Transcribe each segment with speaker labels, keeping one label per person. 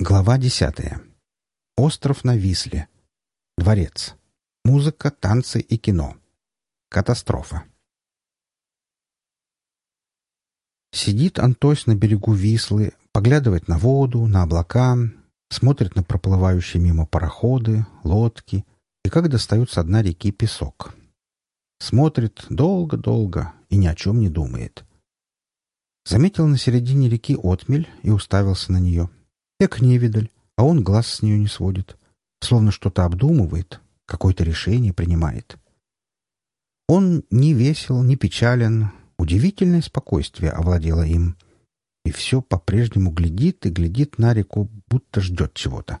Speaker 1: Глава десятая. Остров на Висле. Дворец. Музыка, танцы и кино. Катастрофа. Сидит Антось на берегу Вислы, поглядывает на воду, на облака, смотрит на проплывающие мимо пароходы, лодки и как достают с дна реки песок. Смотрит долго-долго и ни о чем не думает. Заметил на середине реки отмель и уставился на нее. Эк невидаль, а он глаз с нее не сводит. Словно что-то обдумывает, какое-то решение принимает. Он не весел, не печален. Удивительное спокойствие овладело им. И все по-прежнему глядит и глядит на реку, будто ждет чего-то.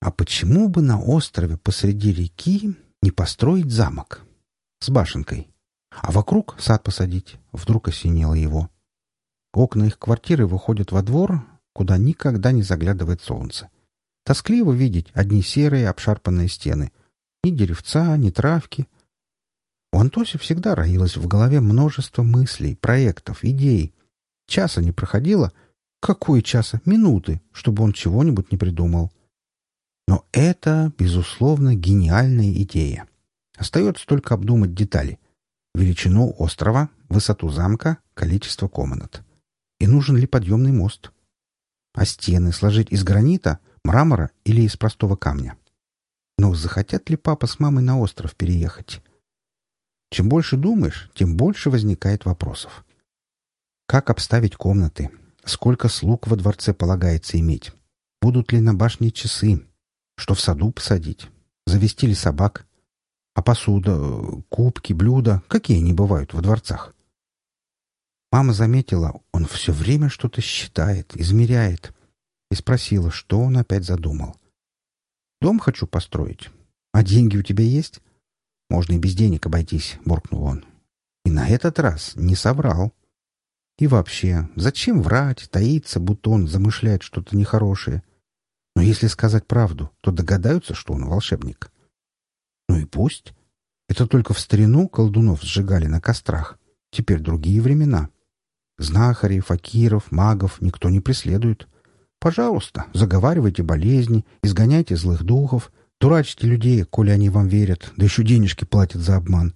Speaker 1: А почему бы на острове посреди реки не построить замок? С башенкой. А вокруг сад посадить. Вдруг осенило его. Окна их квартиры выходят во двор, куда никогда не заглядывает солнце. Тоскливо видеть одни серые обшарпанные стены. Ни деревца, ни травки. У Антоси всегда роилось в голове множество мыслей, проектов, идей. Часа не проходило. Какое часа? Минуты, чтобы он чего-нибудь не придумал. Но это, безусловно, гениальная идея. Остается только обдумать детали. Величину острова, высоту замка, количество комнат. И нужен ли подъемный мост? А стены сложить из гранита, мрамора или из простого камня? Но захотят ли папа с мамой на остров переехать? Чем больше думаешь, тем больше возникает вопросов. Как обставить комнаты? Сколько слуг во дворце полагается иметь? Будут ли на башне часы? Что в саду посадить? Завести ли собак? А посуда, кубки, блюда, какие они бывают во дворцах? Мама заметила, он все время что-то считает, измеряет, и спросила, что он опять задумал. «Дом хочу построить. А деньги у тебя есть?» «Можно и без денег обойтись», — буркнул он. И на этот раз не соврал. И вообще, зачем врать, таиться, будто он замышляет что-то нехорошее? Но если сказать правду, то догадаются, что он волшебник. Ну и пусть. Это только в старину колдунов сжигали на кострах. Теперь другие времена. Знахарей, факиров, магов никто не преследует. Пожалуйста, заговаривайте болезни, изгоняйте злых духов, дурачьте людей, коли они вам верят, да еще денежки платят за обман.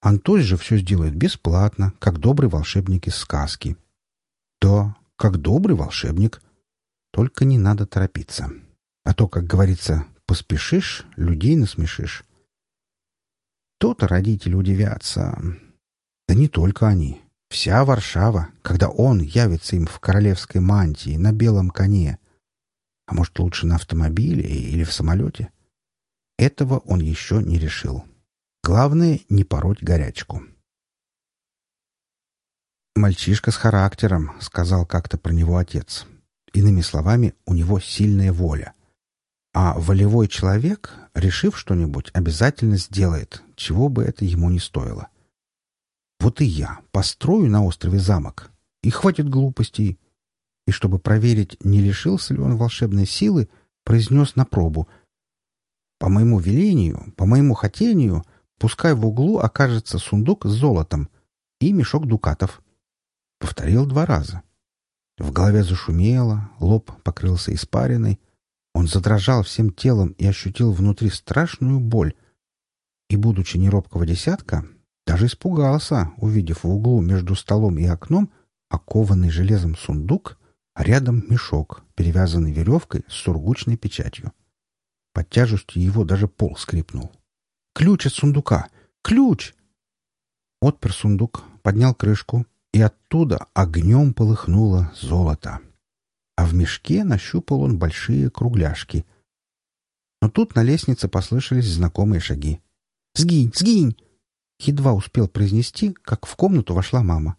Speaker 1: Антось же все сделает бесплатно, как добрый волшебник из сказки. Да, как добрый волшебник, только не надо торопиться. А то, как говорится, поспешишь, людей насмешишь. То-то родители удивятся. Да не только они. Вся Варшава, когда он явится им в королевской мантии на белом коне. А может, лучше на автомобиле или в самолете? Этого он еще не решил. Главное — не пороть горячку. «Мальчишка с характером», — сказал как-то про него отец. Иными словами, у него сильная воля. А волевой человек, решив что-нибудь, обязательно сделает, чего бы это ему не стоило. Вот и я построю на острове замок, и хватит глупостей. И чтобы проверить, не лишился ли он волшебной силы, произнес на пробу. По моему велению, по моему хотению, пускай в углу окажется сундук с золотом и мешок дукатов. Повторил два раза. В голове зашумело, лоб покрылся испариной. Он задрожал всем телом и ощутил внутри страшную боль. И, будучи неробкого десятка, даже испугался, увидев в углу между столом и окном окованный железом сундук, а рядом мешок, перевязанный веревкой с сургучной печатью. Под тяжестью его даже пол скрипнул. «Ключ от сундука! Ключ!» Отпер сундук, поднял крышку и оттуда огнем полыхнуло золото. А в мешке нащупал он большие кругляшки. Но тут на лестнице послышались знакомые шаги. «Сгинь! Сгинь!» Едва успел произнести, как в комнату вошла мама.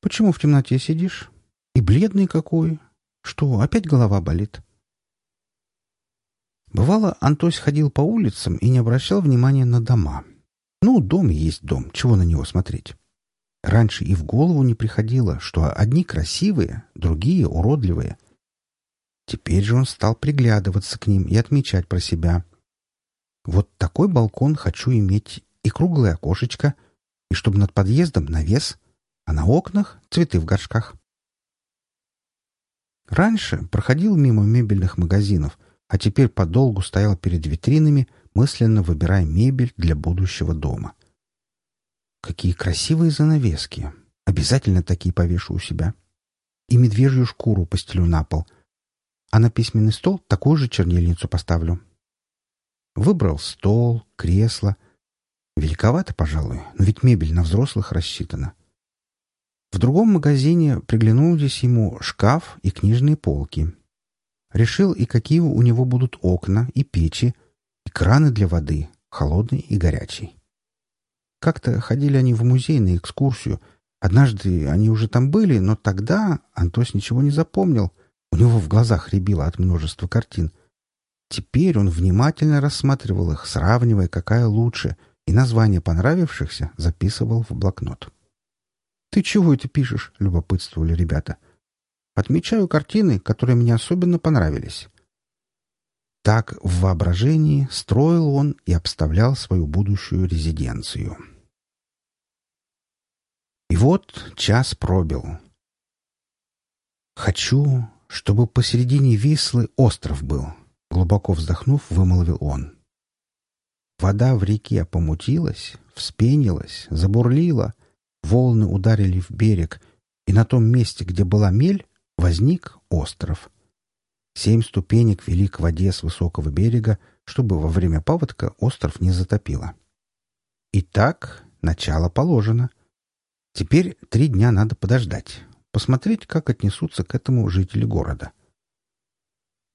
Speaker 1: «Почему в темноте сидишь? И бледный какой! Что, опять голова болит?» Бывало, Антось ходил по улицам и не обращал внимания на дома. Ну, дом есть дом, чего на него смотреть? Раньше и в голову не приходило, что одни красивые, другие уродливые. Теперь же он стал приглядываться к ним и отмечать про себя. Вот такой балкон хочу иметь и круглое окошечко, и чтобы над подъездом навес, а на окнах цветы в горшках. Раньше проходил мимо мебельных магазинов, а теперь подолгу стоял перед витринами, мысленно выбирая мебель для будущего дома. Какие красивые занавески! Обязательно такие повешу у себя. И медвежью шкуру постелю на пол. А на письменный стол такую же чернильницу поставлю. Выбрал стол, кресло. Великовато, пожалуй, но ведь мебель на взрослых рассчитана. В другом магазине приглянулись ему шкаф и книжные полки. Решил и какие у него будут окна и печи, и краны для воды, холодный и горячий. Как-то ходили они в музей на экскурсию. Однажды они уже там были, но тогда Антос ничего не запомнил. У него в глазах рябило от множества картин. Теперь он внимательно рассматривал их, сравнивая, какая лучше, и название понравившихся записывал в блокнот. «Ты чего это пишешь?» — любопытствовали ребята. «Отмечаю картины, которые мне особенно понравились». Так в воображении строил он и обставлял свою будущую резиденцию. И вот час пробил. «Хочу, чтобы посередине Вислы остров был», — глубоко вздохнув, вымолвил он. Вода в реке помутилась, вспенилась, забурлила, Волны ударили в берег, и на том месте, где была мель, возник остров. Семь ступенек вели к воде с высокого берега, чтобы во время паводка остров не затопило. Итак, начало положено. Теперь три дня надо подождать, посмотреть, как отнесутся к этому жители города.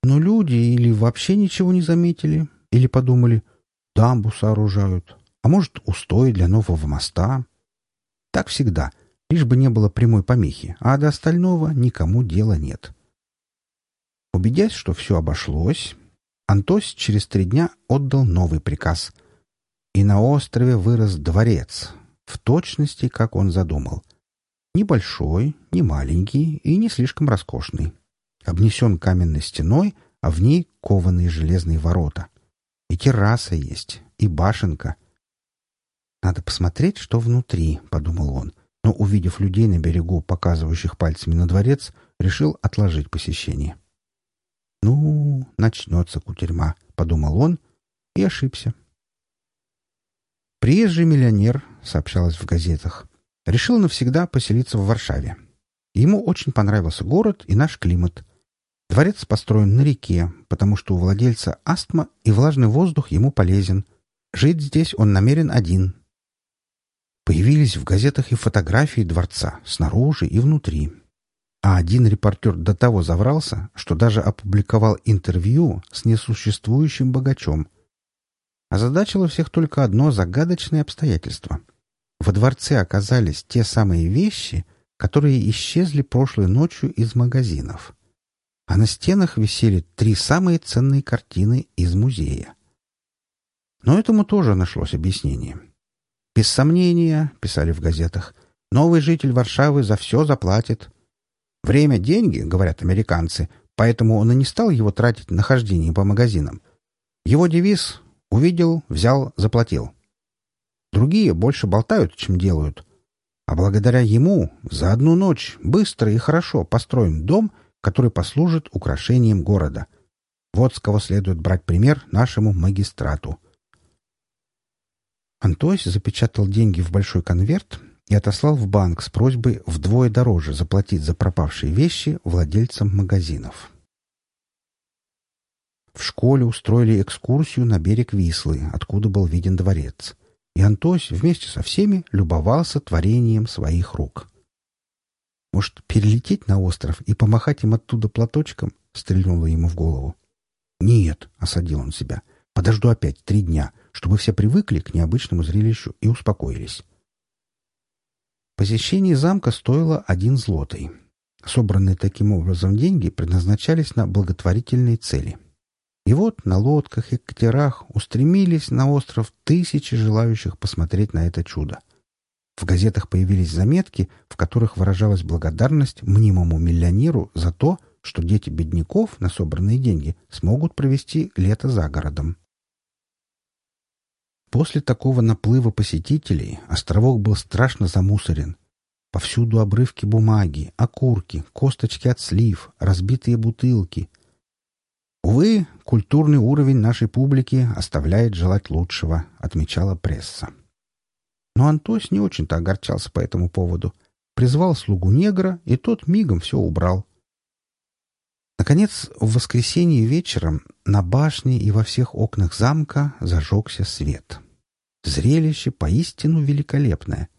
Speaker 1: Но люди или вообще ничего не заметили, или подумали, дамбу сооружают, а может, устои для нового моста, так всегда, лишь бы не было прямой помехи, а до остального никому дела нет. Убедясь, что все обошлось, Антось через три дня отдал новый приказ. И на острове вырос дворец, в точности, как он задумал. Небольшой, не маленький и не слишком роскошный. Обнесен каменной стеной, а в ней кованые железные ворота. И терраса есть, и башенка — «Надо посмотреть, что внутри», — подумал он, но, увидев людей на берегу, показывающих пальцами на дворец, решил отложить посещение. «Ну, начнется кутерьма», — подумал он и ошибся. Приезжий миллионер, сообщалось в газетах, решил навсегда поселиться в Варшаве. Ему очень понравился город и наш климат. Дворец построен на реке, потому что у владельца астма и влажный воздух ему полезен. Жить здесь он намерен один, Появились в газетах и фотографии дворца, снаружи и внутри. А один репортер до того заврался, что даже опубликовал интервью с несуществующим богачом. Озадачило всех только одно загадочное обстоятельство. Во дворце оказались те самые вещи, которые исчезли прошлой ночью из магазинов. А на стенах висели три самые ценные картины из музея. Но этому тоже нашлось объяснение. Без сомнения, писали в газетах, новый житель Варшавы за все заплатит. Время — деньги, говорят американцы, поэтому он и не стал его тратить на хождение по магазинам. Его девиз — увидел, взял, заплатил. Другие больше болтают, чем делают. А благодаря ему за одну ночь быстро и хорошо построен дом, который послужит украшением города. Вот с кого следует брать пример нашему магистрату — Антось запечатал деньги в большой конверт и отослал в банк с просьбой вдвое дороже заплатить за пропавшие вещи владельцам магазинов. В школе устроили экскурсию на берег Вислы, откуда был виден дворец. И Антось вместе со всеми любовался творением своих рук. «Может, перелететь на остров и помахать им оттуда платочком?» — стрельнуло ему в голову. «Нет», — осадил он себя, — «подожду опять три дня, чтобы все привыкли к необычному зрелищу и успокоились. Посещение замка стоило один злотый. Собранные таким образом деньги предназначались на благотворительные цели. И вот на лодках и катерах устремились на остров тысячи желающих посмотреть на это чудо. В газетах появились заметки, в которых выражалась благодарность мнимому миллионеру за то, что дети бедняков на собранные деньги смогут провести лето за городом. После такого наплыва посетителей островок был страшно замусорен. Повсюду обрывки бумаги, окурки, косточки от слив, разбитые бутылки. Увы, культурный уровень нашей публики оставляет желать лучшего, отмечала пресса. Но Антось не очень-то огорчался по этому поводу. Призвал слугу негра, и тот мигом все убрал. Наконец, в воскресенье вечером на башне и во всех окнах замка зажегся свет. Зрелище поистину великолепное.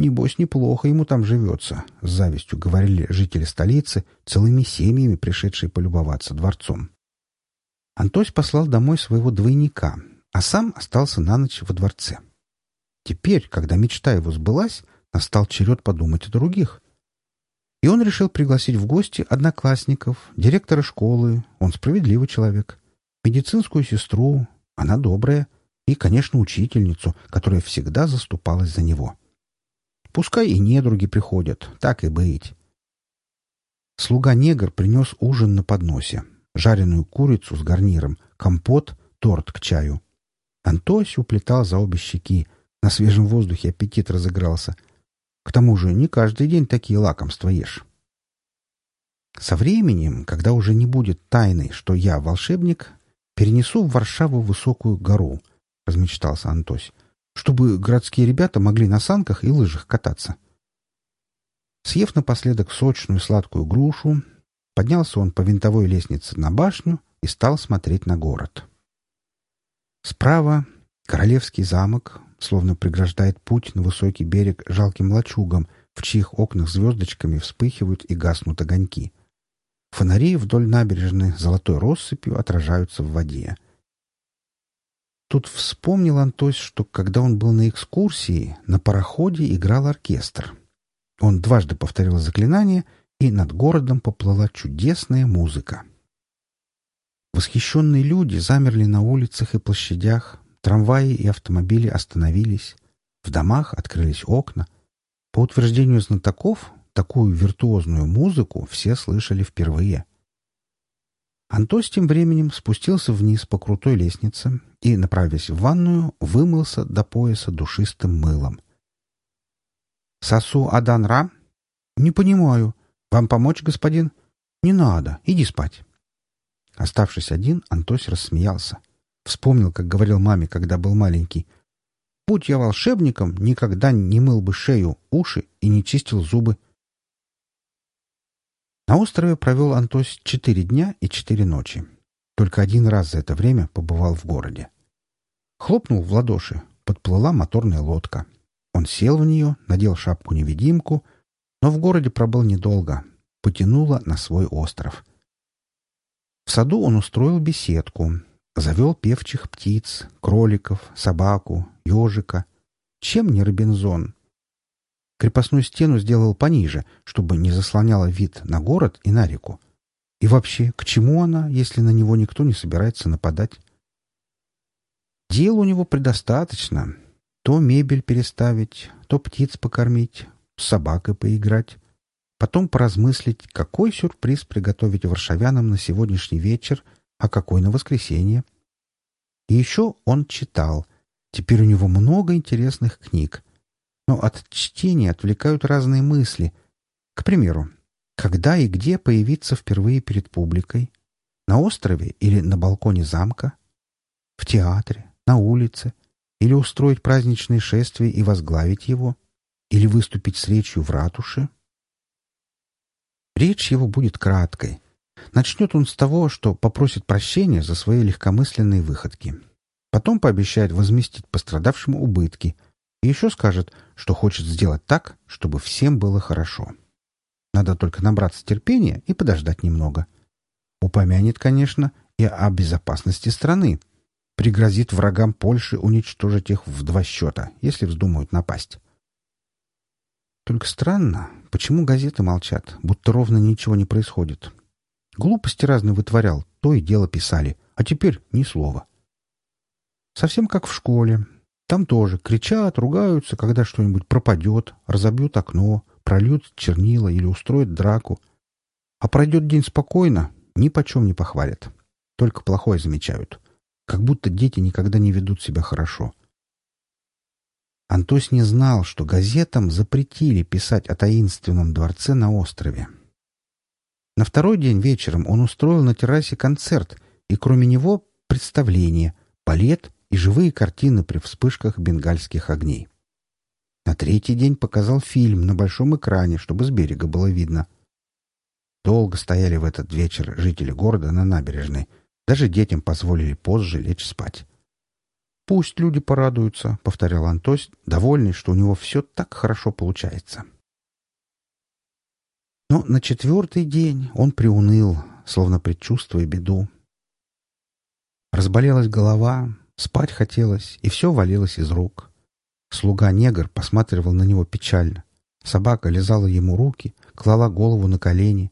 Speaker 1: Небось, неплохо ему там живется, — с завистью говорили жители столицы, целыми семьями пришедшие полюбоваться дворцом. Антось послал домой своего двойника, а сам остался на ночь во дворце. Теперь, когда мечта его сбылась, настал черед подумать о других. И он решил пригласить в гости одноклассников, директора школы, он справедливый человек, медицинскую сестру, она добрая, и, конечно, учительницу, которая всегда заступалась за него. Пускай и недруги приходят, так и быть. Слуга-негр принес ужин на подносе, жареную курицу с гарниром, компот, торт к чаю. Антось уплетал за обе щеки, на свежем воздухе аппетит разыгрался — к тому же не каждый день такие лакомства ешь. Со временем, когда уже не будет тайны, что я волшебник, перенесу в Варшаву высокую гору, — размечтался Антось, — чтобы городские ребята могли на санках и лыжах кататься. Съев напоследок сочную сладкую грушу, поднялся он по винтовой лестнице на башню и стал смотреть на город. Справа — королевский замок, словно преграждает путь на высокий берег жалким лачугам, в чьих окнах звездочками вспыхивают и гаснут огоньки. Фонари вдоль набережной золотой россыпью отражаются в воде. Тут вспомнил Антось, что когда он был на экскурсии, на пароходе играл оркестр. Он дважды повторил заклинание, и над городом поплыла чудесная музыка. Восхищенные люди замерли на улицах и площадях, Трамваи и автомобили остановились. В домах открылись окна. По утверждению знатоков, такую виртуозную музыку все слышали впервые. Антос тем временем спустился вниз по крутой лестнице и, направясь в ванную, вымылся до пояса душистым мылом. «Сасу Аданра?» «Не понимаю. Вам помочь, господин?» «Не надо. Иди спать». Оставшись один, Антось рассмеялся. Вспомнил, как говорил маме, когда был маленький. «Будь я волшебником, никогда не мыл бы шею, уши и не чистил зубы». На острове провел Антось четыре дня и четыре ночи. Только один раз за это время побывал в городе. Хлопнул в ладоши, подплыла моторная лодка. Он сел в нее, надел шапку-невидимку, но в городе пробыл недолго. Потянуло на свой остров. В саду он устроил беседку, Завел певчих птиц, кроликов, собаку, ежика. Чем не Робинзон? Крепостную стену сделал пониже, чтобы не заслоняла вид на город и на реку. И вообще, к чему она, если на него никто не собирается нападать? Дел у него предостаточно. То мебель переставить, то птиц покормить, с собакой поиграть. Потом поразмыслить, какой сюрприз приготовить варшавянам на сегодняшний вечер — а какой на воскресенье. И еще он читал. Теперь у него много интересных книг. Но от чтения отвлекают разные мысли. К примеру, когда и где появиться впервые перед публикой? На острове или на балконе замка? В театре? На улице? Или устроить праздничное шествие и возглавить его? Или выступить с речью в ратуше? Речь его будет краткой, Начнет он с того, что попросит прощения за свои легкомысленные выходки. Потом пообещает возместить пострадавшему убытки. И еще скажет, что хочет сделать так, чтобы всем было хорошо. Надо только набраться терпения и подождать немного. Упомянет, конечно, и о безопасности страны. Пригрозит врагам Польши уничтожить их в два счета, если вздумают напасть. Только странно, почему газеты молчат, будто ровно ничего не происходит. Глупости разные вытворял, то и дело писали, а теперь ни слова. Совсем как в школе. Там тоже кричат, ругаются, когда что-нибудь пропадет, разобьют окно, прольют чернила или устроят драку. А пройдет день спокойно, ни почем не похвалят. Только плохое замечают. Как будто дети никогда не ведут себя хорошо. Антось не знал, что газетам запретили писать о таинственном дворце на острове. На второй день вечером он устроил на террасе концерт, и кроме него представление, балет и живые картины при вспышках бенгальских огней. На третий день показал фильм на большом экране, чтобы с берега было видно. Долго стояли в этот вечер жители города на набережной. Даже детям позволили позже лечь спать. «Пусть люди порадуются», — повторял Антось, довольный, что у него все так хорошо получается. Но на четвертый день он приуныл, словно предчувствуя беду. Разболелась голова, спать хотелось, и все валилось из рук. Слуга-негр посматривал на него печально. Собака лизала ему руки, клала голову на колени.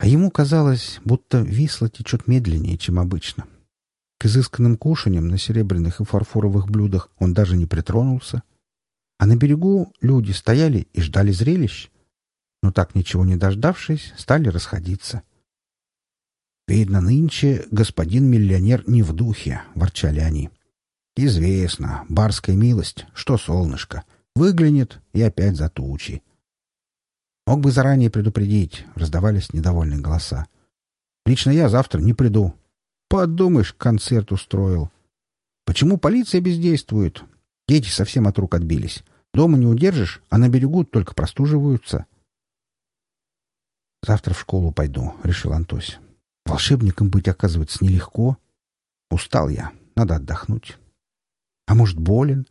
Speaker 1: А ему казалось, будто висло течет медленнее, чем обычно. К изысканным кушаньям на серебряных и фарфоровых блюдах он даже не притронулся. А на берегу люди стояли и ждали зрелищ. Но так ничего не дождавшись, стали расходиться. «Видно, нынче господин миллионер не в духе», — ворчали они. Известно, барская милость, что солнышко. Выглянет и опять за тучи. Мог бы заранее предупредить, раздавались недовольные голоса. Лично я завтра не приду. Подумаешь, концерт устроил. Почему полиция бездействует? Дети совсем от рук отбились. Дома не удержишь, а на берегу только простуживаются. Завтра в школу пойду, — решил Антось. Волшебником быть, оказывается, нелегко. Устал я, надо отдохнуть. А может, болен?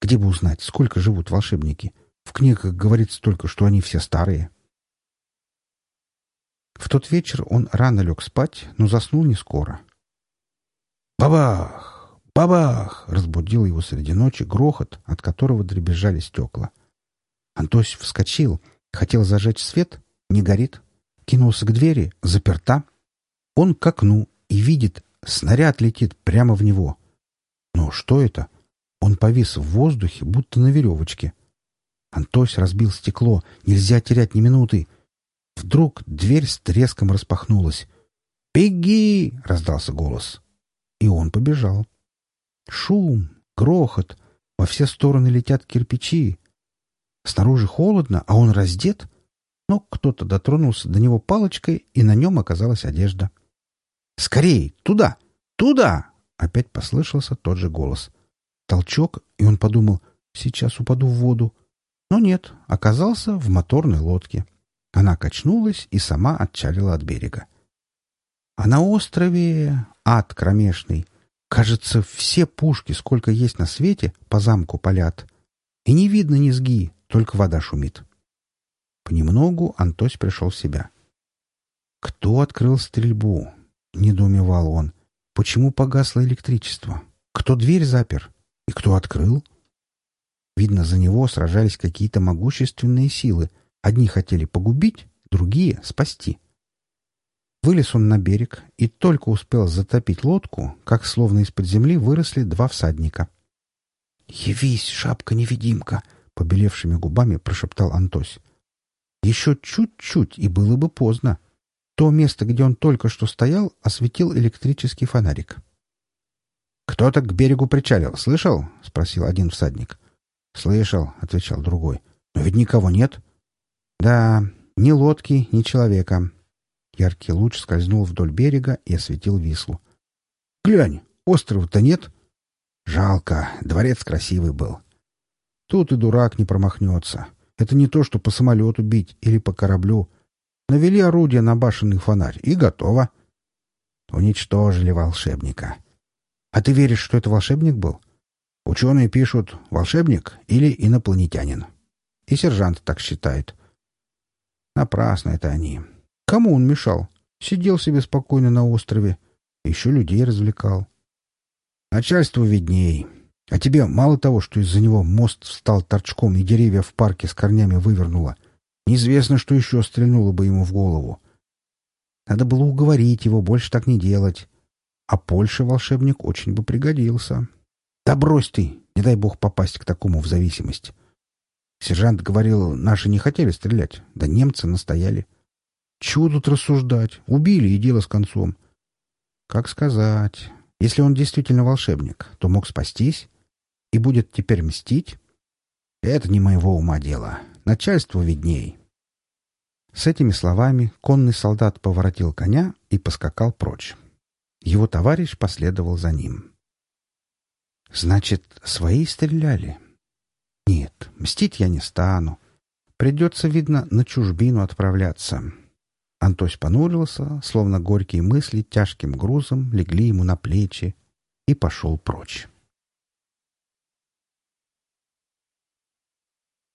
Speaker 1: Где бы узнать, сколько живут волшебники? В книгах говорится только, что они все старые. В тот вечер он рано лег спать, но заснул не скоро. «Бабах! Бабах!» — разбудил его среди ночи грохот, от которого дребезжали стекла. Антось вскочил, хотел зажечь свет — не горит. Кинулся к двери — заперта. Он к окну и видит, снаряд летит прямо в него. Но что это? Он повис в воздухе, будто на веревочке. Антось разбил стекло. Нельзя терять ни минуты. Вдруг дверь с треском распахнулась. «Беги!» — раздался голос. И он побежал. Шум, грохот. Во все стороны летят кирпичи. Снаружи холодно, а он раздет. Но кто-то дотронулся до него палочкой, и на нем оказалась одежда. «Скорей! Туда! Туда!» Опять послышался тот же голос. Толчок, и он подумал, сейчас упаду в воду. Но нет, оказался в моторной лодке. Она качнулась и сама отчалила от берега. А на острове ад кромешный. Кажется, все пушки, сколько есть на свете, по замку палят. И не видно низги, только вода шумит. Понемногу Антось пришел в себя. «Кто открыл стрельбу?» — недоумевал он. Почему погасло электричество? Кто дверь запер? И кто открыл? Видно, за него сражались какие-то могущественные силы. Одни хотели погубить, другие — спасти. Вылез он на берег и только успел затопить лодку, как словно из-под земли выросли два всадника. «Явись, шапка-невидимка!» — побелевшими губами прошептал Антось. «Еще чуть-чуть, и было бы поздно. То место, где он только что стоял, осветил электрический фонарик. «Кто-то к берегу причалил, слышал?» — спросил один всадник. «Слышал», — отвечал другой. «Но ведь никого нет». «Да, ни лодки, ни человека». Яркий луч скользнул вдоль берега и осветил Вислу. «Глянь, острова-то нет». «Жалко, дворец красивый был». «Тут и дурак не промахнется. Это не то, что по самолету бить или по кораблю. Навели орудие на башенный фонарь, и готово. Уничтожили волшебника. А ты веришь, что это волшебник был? Ученые пишут «волшебник» или «инопланетянин». И сержант так считает. Напрасно это они. Кому он мешал? Сидел себе спокойно на острове. Еще людей развлекал. Начальству видней. А тебе мало того, что из-за него мост встал торчком и деревья в парке с корнями вывернуло — Неизвестно, что еще стрельнуло бы ему в голову. Надо было уговорить его больше так не делать. А Польше волшебник очень бы пригодился. Да брось ты, не дай бог попасть к такому в зависимость. Сержант говорил, наши не хотели стрелять, да немцы настояли. Чего тут рассуждать? Убили, и дело с концом. Как сказать? Если он действительно волшебник, то мог спастись. И будет теперь мстить? Это не моего ума дело. Начальству видней. С этими словами конный солдат поворотил коня и поскакал прочь. Его товарищ последовал за ним. «Значит, свои стреляли?» «Нет, мстить я не стану. Придется, видно, на чужбину отправляться». Антось понурился, словно горькие мысли тяжким грузом легли ему на плечи и пошел прочь.